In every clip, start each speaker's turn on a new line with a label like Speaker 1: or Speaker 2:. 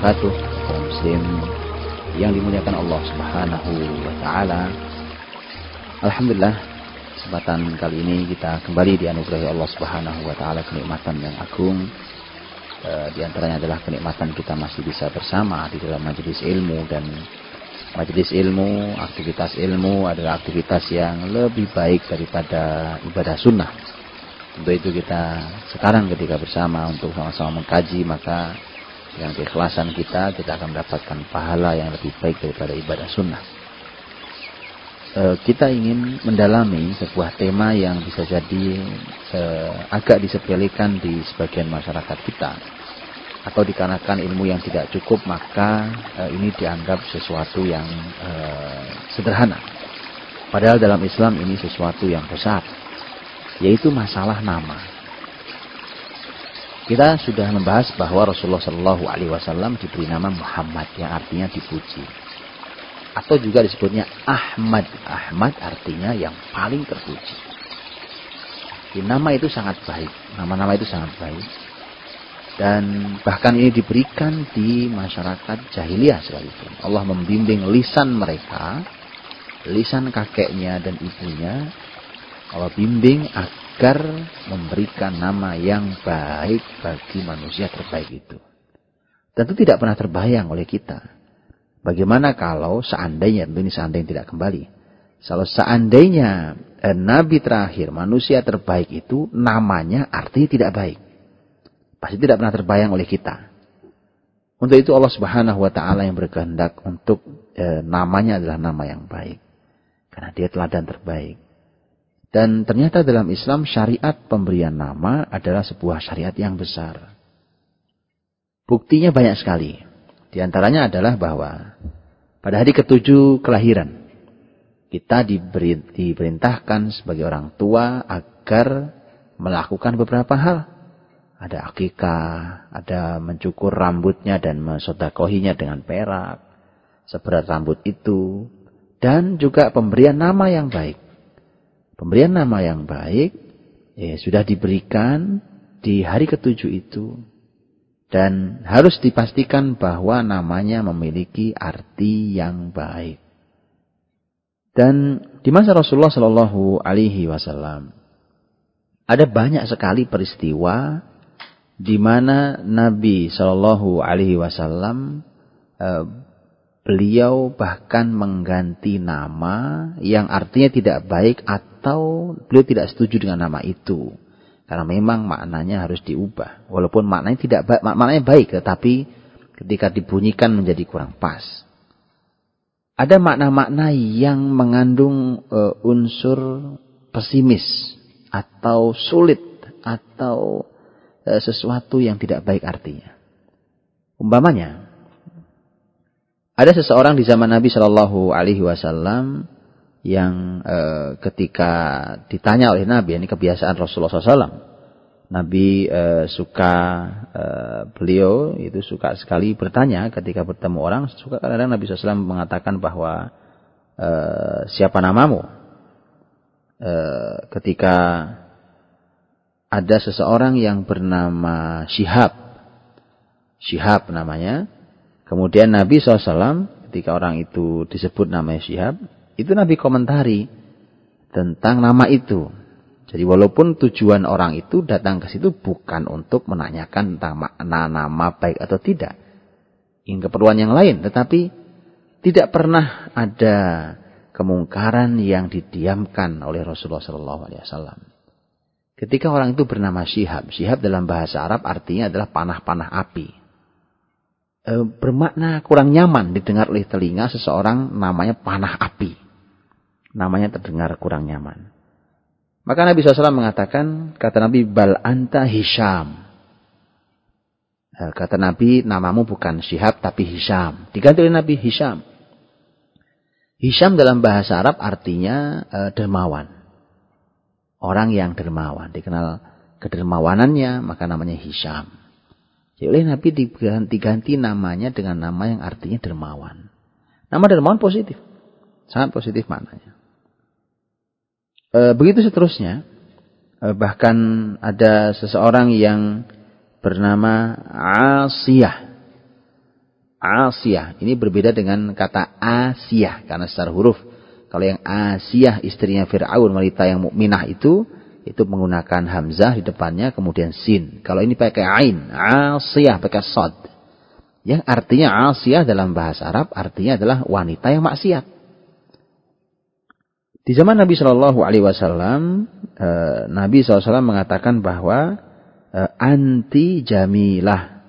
Speaker 1: wabarakatuh. Kaum muslim yang dimuliakan Allah Subhanahu wa taala. Alhamdulillah kesempatan kali ini kita kembali dianugerahi Allah Subhanahu wa taala kenikmatan yang agung. E, di antaranya adalah kenikmatan kita masih bisa bersama di dalam majelis ilmu dan majelis ilmu, aktivitas ilmu adalah aktivitas yang lebih baik daripada ibadah sunnah. Untuk itu kita sekarang ketika bersama untuk sama-sama mengkaji maka dengan keikhlasan kita kita akan mendapatkan pahala yang lebih baik daripada ibadah sunnah. E, kita ingin mendalami sebuah tema yang bisa jadi e, agak disepelekan di sebagian masyarakat kita. Atau dikarenakan ilmu yang tidak cukup maka e, ini dianggap sesuatu yang e, sederhana. Padahal dalam Islam ini sesuatu yang besar yaitu masalah nama kita sudah membahas bahwa Rasulullah Shallallahu Alaihi Wasallam diberi nama Muhammad yang artinya dipuji, atau juga disebutnya Ahmad. Ahmad artinya yang paling terpuji. Di nama itu sangat baik, nama-nama itu sangat baik, dan bahkan ini diberikan di masyarakat jahiliyah sekalipun. Allah membimbing lisan mereka, lisan kakeknya dan ibunya. Allah bimbing agar memberikan nama yang baik bagi manusia terbaik itu. Tentu tidak pernah terbayang oleh kita. Bagaimana kalau seandainya, tentu ini seandainya tidak kembali. Kalau seandainya eh, Nabi terakhir, manusia terbaik itu namanya artinya tidak baik. Pasti tidak pernah terbayang oleh kita. Untuk itu Allah subhanahu wa ta'ala yang berkehendak untuk eh, namanya adalah nama yang baik. Karena dia teladan terbaik. Dan ternyata dalam Islam syariat pemberian nama adalah sebuah syariat yang besar. Buktinya banyak sekali. Di antaranya adalah bahwa pada hari ketujuh kelahiran kita diberi, diperintahkan sebagai orang tua agar melakukan beberapa hal. Ada akikah, ada mencukur rambutnya dan mensodakohinya dengan perak, seberat rambut itu, dan juga pemberian nama yang baik. Pemberian nama yang baik ya, sudah diberikan di hari ketujuh itu. Dan harus dipastikan bahwa namanya memiliki arti yang baik. Dan di masa Rasulullah Shallallahu Alaihi Wasallam ada banyak sekali peristiwa di mana Nabi Shallallahu Alaihi Wasallam eh, beliau bahkan mengganti nama yang artinya tidak baik atau beliau tidak setuju dengan nama itu. Karena memang maknanya harus diubah. Walaupun maknanya tidak baik, maknanya baik tetapi ketika dibunyikan menjadi kurang pas. Ada makna-makna yang mengandung uh, unsur pesimis atau sulit atau uh, sesuatu yang tidak baik artinya. Umpamanya, ada seseorang di zaman Nabi Shallallahu Alaihi Wasallam yang e, ketika ditanya oleh Nabi, ini kebiasaan Rasulullah SAW. Nabi e, suka e, beliau itu suka sekali bertanya ketika bertemu orang. Suka kadang-kadang Nabi SAW mengatakan bahwa e, siapa namamu? E, ketika ada seseorang yang bernama Syihab, Syihab namanya, Kemudian Nabi SAW ketika orang itu disebut namanya Syihab, itu Nabi komentari tentang nama itu. Jadi walaupun tujuan orang itu datang ke situ bukan untuk menanyakan tentang makna nama baik atau tidak. Ingin keperluan yang lain. Tetapi tidak pernah ada kemungkaran yang didiamkan oleh Rasulullah SAW. Ketika orang itu bernama Syihab. Syihab dalam bahasa Arab artinya adalah panah-panah api e, bermakna kurang nyaman didengar oleh telinga seseorang namanya panah api. Namanya terdengar kurang nyaman. Maka Nabi SAW mengatakan, kata Nabi, bal anta Hisham. E, kata Nabi, namamu bukan Syihab tapi Hisham. Diganti oleh Nabi Hisham. Hisham dalam bahasa Arab artinya e, dermawan. Orang yang dermawan. Dikenal kedermawanannya, maka namanya Hisham. Jadi oleh Nabi diganti-ganti namanya dengan nama yang artinya dermawan. Nama dermawan positif. Sangat positif maknanya. E, begitu seterusnya. E, bahkan ada seseorang yang bernama Asiyah. Asiyah. Ini berbeda dengan kata Asiyah karena secara huruf. Kalau yang Asiyah istrinya Fir'aun wanita yang mukminah itu itu menggunakan hamzah di depannya kemudian sin. Kalau ini pakai ain, Asiyah pakai sod. Yang artinya Asiyah dalam bahasa Arab artinya adalah wanita yang maksiat. Di zaman Nabi Shallallahu Alaihi Wasallam, eh, Nabi SAW mengatakan bahwa eh, anti jamilah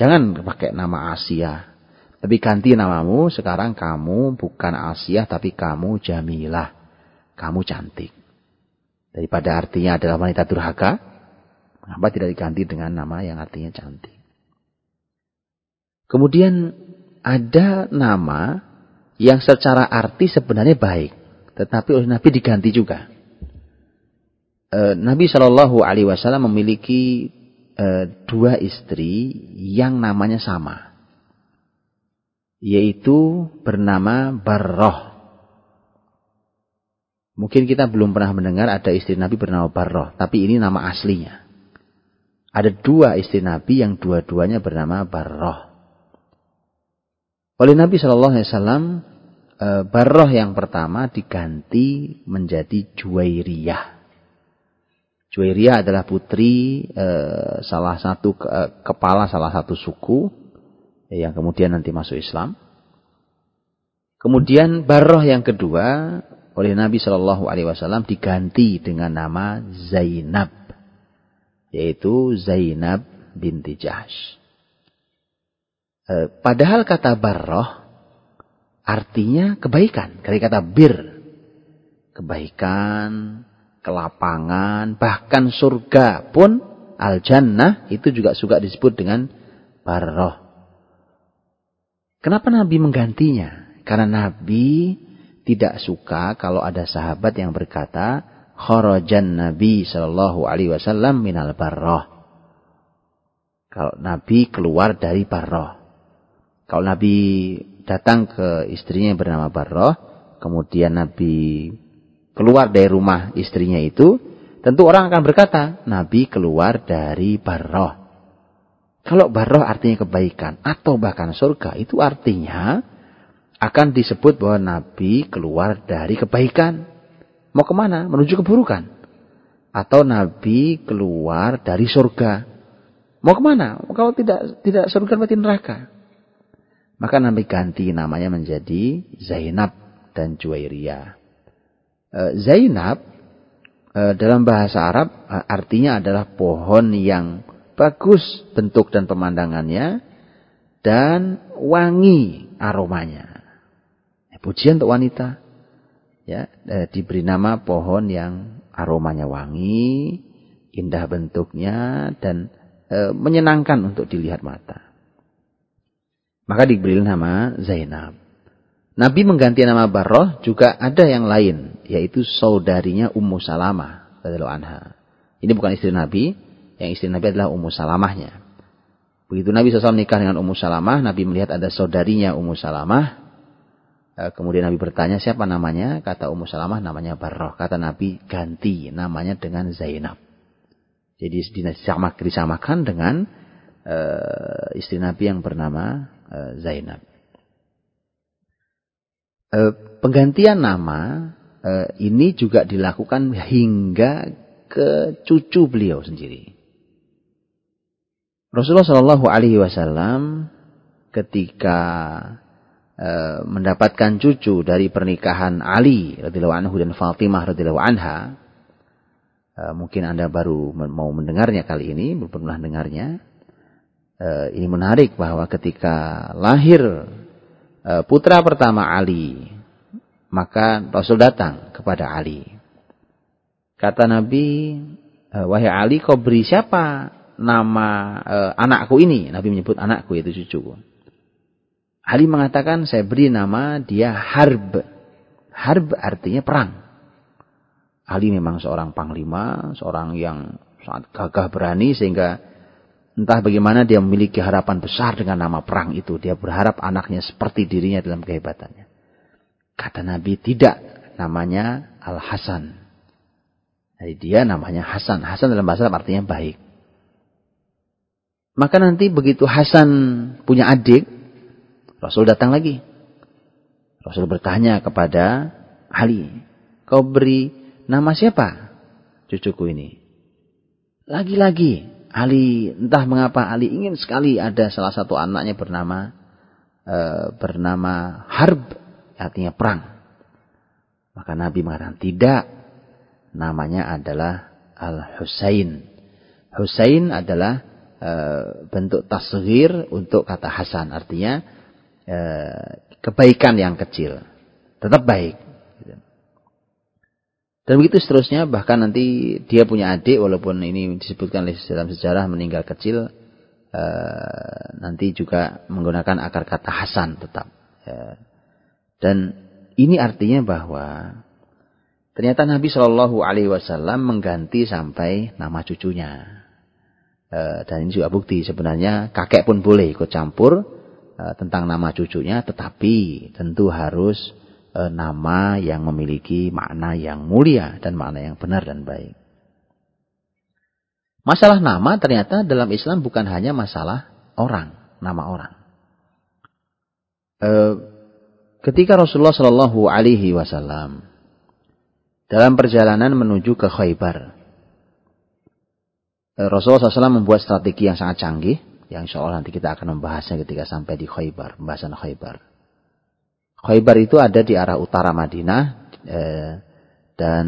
Speaker 1: Jangan pakai nama Asia. Tapi ganti namamu, sekarang kamu bukan Asia, tapi kamu Jamilah. Kamu cantik. Daripada artinya adalah wanita durhaka, mengapa tidak diganti dengan nama yang artinya cantik? Kemudian ada nama yang secara arti sebenarnya baik, tetapi oleh Nabi diganti juga. E, Nabi Shallallahu Alaihi Wasallam memiliki e, dua istri yang namanya sama. Yaitu bernama Barroh. Mungkin kita belum pernah mendengar ada istri Nabi bernama Barroh. Tapi ini nama aslinya. Ada dua istri Nabi yang dua-duanya bernama Barroh. Oleh Nabi Shallallahu Alaihi Wasallam, e, Barroh yang pertama diganti menjadi Juwairiyah. Juwairiyah adalah putri eh, salah satu eh, kepala salah satu suku eh, yang kemudian nanti masuk Islam. Kemudian Barroh yang kedua oleh Nabi Shallallahu Alaihi Wasallam diganti dengan nama Zainab, yaitu Zainab binti Jahsh. Eh, padahal kata Barroh artinya kebaikan, dari kata bir, kebaikan, kelapangan, bahkan surga pun al-jannah itu juga suka disebut dengan barroh. Kenapa Nabi menggantinya? Karena Nabi tidak suka kalau ada sahabat yang berkata, kharajan Nabi Shallallahu Alaihi Wasallam minal barroh. Kalau Nabi keluar dari barroh. Kalau Nabi datang ke istrinya yang bernama Barroh, kemudian Nabi keluar dari rumah istrinya itu, tentu orang akan berkata, Nabi keluar dari baroh. Kalau baroh artinya kebaikan atau bahkan surga, itu artinya akan disebut bahwa Nabi keluar dari kebaikan. Mau ke mana? Menuju keburukan. Atau Nabi keluar dari surga. Mau ke mana? Kalau tidak tidak surga berarti neraka. Maka Nabi ganti namanya menjadi Zainab dan Juwairiyah. Eh, Zainab eh, dalam bahasa Arab eh, artinya adalah pohon yang bagus bentuk dan pemandangannya dan wangi aromanya. Pujian untuk wanita. Ya, diberi nama pohon yang aromanya wangi, indah bentuknya dan menyenangkan untuk dilihat mata. Maka diberi nama Zainab. Nabi mengganti nama Barroh juga ada yang lain, yaitu saudarinya Ummu Salamah anha. Ini bukan istri Nabi, yang istri Nabi adalah Ummu Salamahnya. Begitu Nabi SAW menikah dengan Ummu Salamah, Nabi melihat ada saudarinya Ummu Salamah. Eh, kemudian Nabi bertanya siapa namanya? Kata Ummu Salamah namanya Barroh. Kata Nabi ganti namanya dengan Zainab. Jadi disamakan dengan uh, istri Nabi yang bernama Zainab. Eh, penggantian nama eh, ini juga dilakukan hingga ke cucu beliau sendiri. Rasulullah Shallallahu Alaihi Wasallam ketika eh, mendapatkan cucu dari pernikahan Ali radhiyallahu anhu dan Fatimah radhiyallahu anha, mungkin anda baru mau mendengarnya kali ini, belum pernah dengarnya. Ini menarik bahwa ketika lahir Eh, putra pertama Ali. Maka Rasul datang kepada Ali. Kata Nabi, eh, wahai Ali kau beri siapa nama uh, anakku ini? Nabi menyebut anakku yaitu cucuku. Ali mengatakan saya beri nama dia Harb. Harb artinya perang. Ali memang seorang panglima, seorang yang sangat gagah berani sehingga Entah bagaimana dia memiliki harapan besar dengan nama perang itu. Dia berharap anaknya seperti dirinya dalam kehebatannya. Kata Nabi, tidak. Namanya Al-Hasan. Jadi dia namanya Hasan. Hasan dalam bahasa artinya baik. Maka nanti begitu Hasan punya adik, Rasul datang lagi. Rasul bertanya kepada Ali, kau beri nama siapa cucuku ini? Lagi-lagi Ali, entah mengapa Ali ingin sekali ada salah satu anaknya bernama e, bernama Harb, artinya perang. Maka Nabi mengatakan tidak, namanya adalah Al-Husain. Husain adalah e, bentuk tasghir untuk kata Hasan, artinya e, kebaikan yang kecil. Tetap baik. Dan begitu seterusnya, bahkan nanti dia punya adik, walaupun ini disebutkan dalam sejarah meninggal kecil, uh, nanti juga menggunakan akar kata Hasan tetap. Uh, dan ini artinya bahwa ternyata Nabi Shallallahu Alaihi Wasallam mengganti sampai nama cucunya. Uh, dan ini juga bukti sebenarnya kakek pun boleh ikut campur uh, tentang nama cucunya, tetapi tentu harus e, nama yang memiliki makna yang mulia dan makna yang benar dan baik. Masalah nama ternyata dalam Islam bukan hanya masalah orang, nama orang. E, ketika Rasulullah Shallallahu Alaihi Wasallam dalam perjalanan menuju ke Khaybar, e, Rasulullah SAW membuat strategi yang sangat canggih, yang insya Allah nanti kita akan membahasnya ketika sampai di Khaybar, pembahasan Khaybar. Khaybar itu ada di arah utara Madinah eh, dan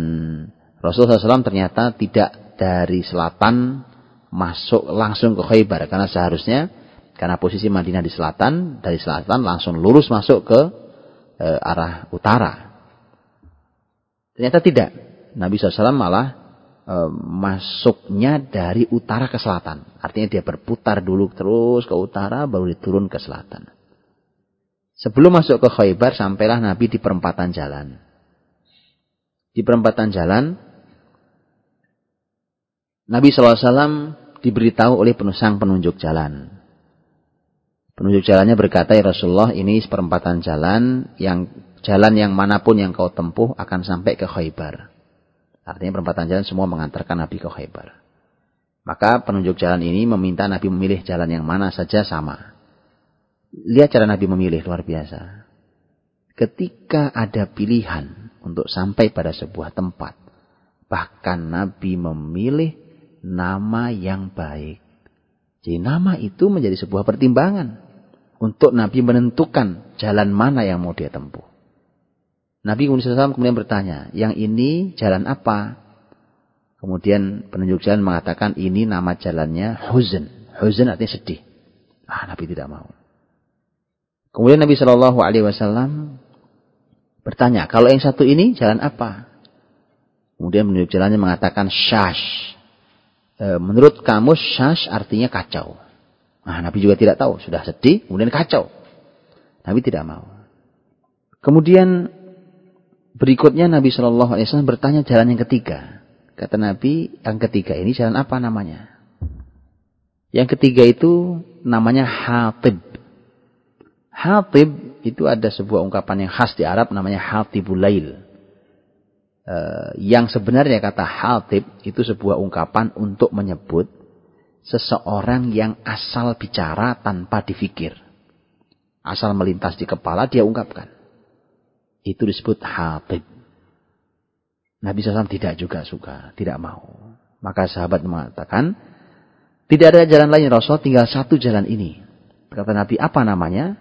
Speaker 1: Rasulullah SAW ternyata tidak dari selatan masuk langsung ke Khaybar karena seharusnya karena posisi Madinah di selatan dari selatan langsung lurus masuk ke eh, arah utara. Ternyata tidak. Nabi SAW malah e, masuknya dari utara ke selatan. Artinya dia berputar dulu terus ke utara baru diturun ke selatan. Sebelum masuk ke Khaybar, sampailah Nabi di perempatan jalan. Di perempatan jalan, Nabi SAW diberitahu oleh penusang penunjuk jalan. Penunjuk jalannya berkata, ya Rasulullah, ini perempatan jalan, yang jalan yang mana pun yang kau tempuh akan sampai ke Khaybar. Artinya perempatan jalan semua mengantarkan Nabi ke Khaybar. Maka penunjuk jalan ini meminta Nabi memilih jalan yang mana saja sama. Lihat cara Nabi memilih luar biasa. Ketika ada pilihan untuk sampai pada sebuah tempat, bahkan Nabi memilih nama yang baik. Jadi nama itu menjadi sebuah pertimbangan untuk Nabi menentukan jalan mana yang mau dia tempuh. Nabi SAW kemudian bertanya, yang ini jalan apa? Kemudian penunjuk jalan mengatakan ini nama jalannya Huzn. Huzn artinya sedih. Ah, Nabi tidak mau. Kemudian Nabi Shallallahu Alaihi Wasallam bertanya, kalau yang satu ini jalan apa? Kemudian menurut jalannya mengatakan syash. E, menurut kamu syash artinya kacau. Nah, Nabi juga tidak tahu. Sudah sedih, kemudian kacau. Nabi tidak mau. Kemudian berikutnya Nabi Shallallahu Alaihi Wasallam bertanya jalan yang ketiga. Kata Nabi, yang ketiga ini jalan apa namanya? Yang ketiga itu namanya Hatib. Hatib itu ada sebuah ungkapan yang khas di Arab namanya hatibul lail. Uh, yang sebenarnya kata hatib itu sebuah ungkapan untuk menyebut seseorang yang asal bicara tanpa difikir. Asal melintas di kepala dia ungkapkan. Itu disebut hatib. Nabi SAW tidak juga suka, tidak mau. Maka sahabat mengatakan, tidak ada jalan lain Rasul, tinggal satu jalan ini. Kata Nabi, apa namanya?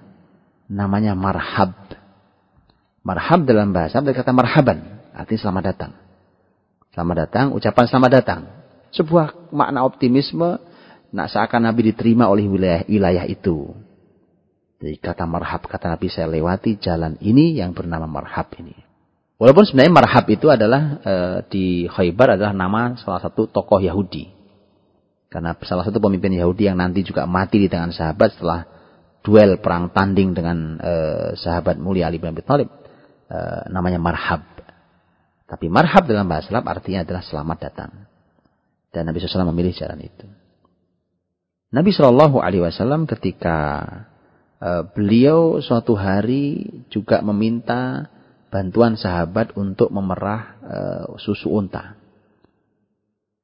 Speaker 1: Namanya marhab. Marhab dalam bahasa dari kata marhaban, artinya selamat datang. Selamat datang, ucapan selamat datang. Sebuah makna optimisme, nak seakan Nabi diterima oleh wilayah, wilayah itu. Jadi kata marhab, kata Nabi saya lewati jalan ini yang bernama marhab ini. Walaupun sebenarnya marhab itu adalah e, di Khaybar adalah nama salah satu tokoh Yahudi. Karena salah satu pemimpin Yahudi yang nanti juga mati di tangan sahabat setelah duel perang tanding dengan uh, sahabat mulia Ali bin Abi Thalib uh, namanya marhab. Tapi marhab dalam bahasa Arab artinya adalah selamat datang. Dan Nabi SAW memilih jalan itu. Nabi Shallallahu Alaihi Wasallam ketika uh, beliau suatu hari juga meminta bantuan sahabat untuk memerah uh, susu unta.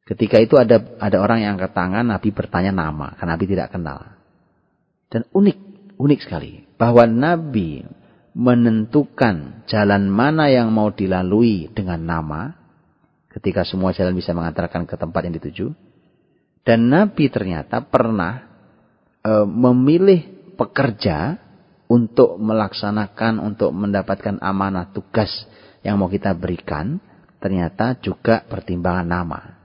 Speaker 1: Ketika itu ada ada orang yang angkat tangan, Nabi bertanya nama, karena Nabi tidak kenal. Dan unik, unik sekali. Bahwa Nabi menentukan jalan mana yang mau dilalui dengan nama, ketika semua jalan bisa mengantarkan ke tempat yang dituju. Dan Nabi ternyata pernah e, memilih pekerja untuk melaksanakan, untuk mendapatkan amanah tugas yang mau kita berikan, ternyata juga pertimbangan nama.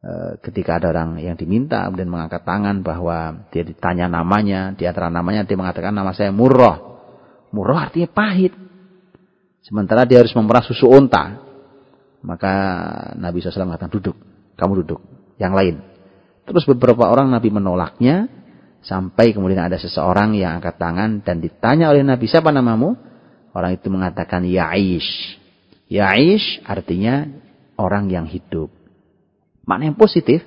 Speaker 1: Eh, ketika ada orang yang diminta kemudian mengangkat tangan bahwa dia ditanya namanya, di antara namanya dia mengatakan nama saya Murrah. Murrah artinya pahit. Sementara dia harus memerah susu unta. Maka Nabi SAW mengatakan duduk, kamu duduk. Yang lain. Terus beberapa orang Nabi menolaknya sampai kemudian ada seseorang yang angkat tangan dan ditanya oleh Nabi siapa namamu? Orang itu mengatakan Ya'ish. Ya'ish artinya orang yang hidup. Mana yang positif,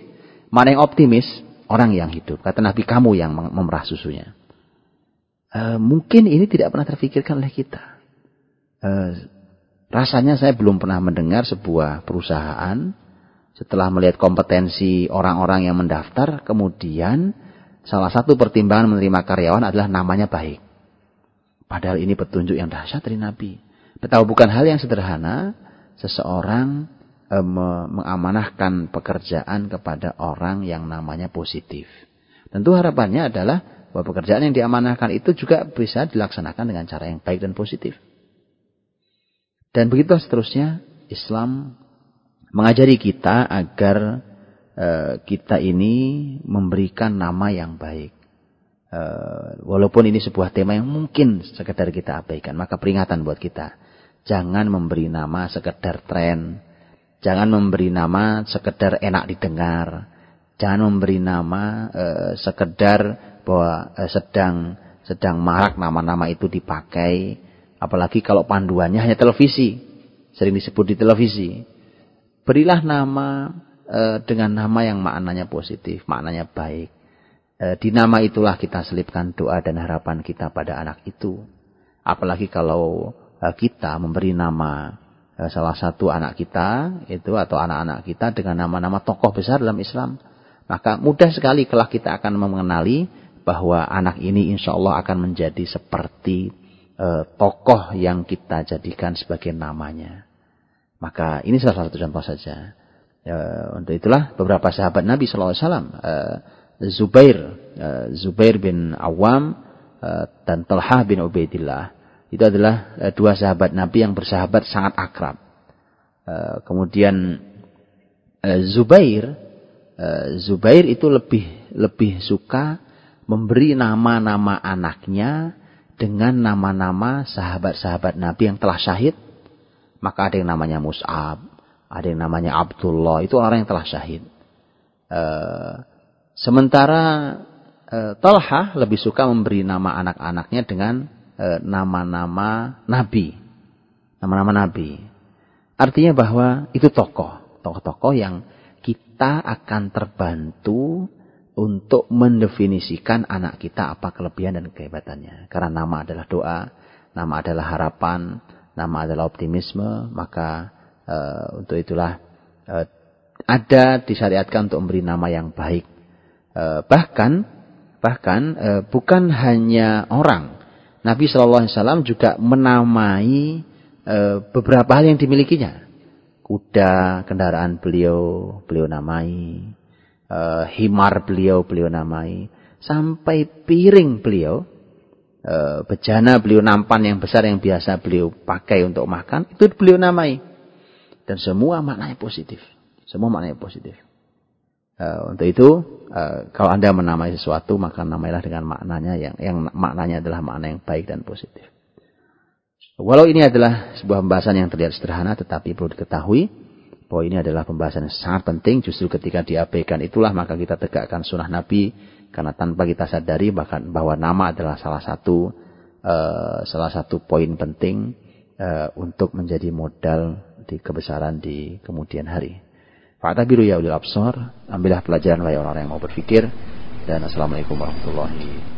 Speaker 1: mana yang optimis, orang yang hidup. Kata Nabi kamu yang memerah susunya. E, mungkin ini tidak pernah terfikirkan oleh kita. E, rasanya saya belum pernah mendengar sebuah perusahaan setelah melihat kompetensi orang-orang yang mendaftar, kemudian salah satu pertimbangan menerima karyawan adalah namanya baik. Padahal ini petunjuk yang dahsyat dari Nabi. Betapa bukan hal yang sederhana seseorang mengamanahkan pekerjaan kepada orang yang namanya positif. Tentu harapannya adalah bahwa pekerjaan yang diamanahkan itu juga bisa dilaksanakan dengan cara yang baik dan positif. Dan begitu seterusnya Islam mengajari kita agar e, kita ini memberikan nama yang baik. E, walaupun ini sebuah tema yang mungkin sekedar kita abaikan, maka peringatan buat kita. Jangan memberi nama sekedar tren, Jangan memberi nama sekedar enak didengar. Jangan memberi nama uh, sekedar bahwa uh, sedang sedang marak nama-nama itu dipakai. Apalagi kalau panduannya hanya televisi. Sering disebut di televisi. Berilah nama uh, dengan nama yang maknanya positif, maknanya baik. Uh, di nama itulah kita selipkan doa dan harapan kita pada anak itu. Apalagi kalau uh, kita memberi nama Eh, salah satu anak kita itu atau anak-anak kita dengan nama-nama tokoh besar dalam Islam. Maka mudah sekali kelak kita akan mengenali bahwa anak ini insya Allah akan menjadi seperti e, tokoh yang kita jadikan sebagai namanya. Maka ini salah satu contoh saja. E, untuk itulah beberapa sahabat Nabi SAW, e, Zubair, e, Zubair bin Awam e, dan Talha bin Ubaidillah itu adalah uh, dua sahabat Nabi yang bersahabat sangat akrab. Uh, kemudian uh, Zubair, Zubair itu lebih lebih suka memberi nama-nama anaknya dengan nama-nama sahabat-sahabat Nabi yang telah syahid. Maka ada yang namanya Mus'ab, ada yang namanya Abdullah, itu orang yang telah syahid. Sementara uh, Talha lebih suka memberi nama anak-anaknya dengan E, nama-nama nabi. Nama-nama nabi. Artinya bahwa itu tokoh. Tokoh-tokoh yang kita akan terbantu untuk mendefinisikan anak kita apa kelebihan dan kehebatannya. Karena nama adalah doa, nama adalah harapan, nama adalah optimisme, maka e, untuk itulah e, ada disyariatkan untuk memberi nama yang baik. E, bahkan bahkan e, bukan hanya orang Nabi Shallallahu Alaihi Wasallam juga menamai e, beberapa hal yang dimilikinya. Kuda, kendaraan beliau, beliau namai. E, himar beliau, beliau namai. Sampai piring beliau, e, bejana beliau nampan yang besar yang biasa beliau pakai untuk makan, itu beliau namai. Dan semua maknanya positif. Semua maknanya positif. Uh, untuk itu, uh, kalau Anda menamai sesuatu, maka namailah dengan maknanya yang yang maknanya adalah makna yang baik dan positif. Walau ini adalah sebuah pembahasan yang terlihat sederhana, tetapi perlu diketahui bahwa ini adalah pembahasan yang sangat penting. Justru ketika diabaikan itulah maka kita tegakkan sunnah Nabi, karena tanpa kita sadari bahkan bahwa nama adalah salah satu uh, salah satu poin penting untuk menjadi modal di kebesaran di kemudian hari. Fa'tabiru ya ulil absar. Ambillah pelajaran wahai orang-orang yang mau berfikir. Dan Assalamualaikum warahmatullahi.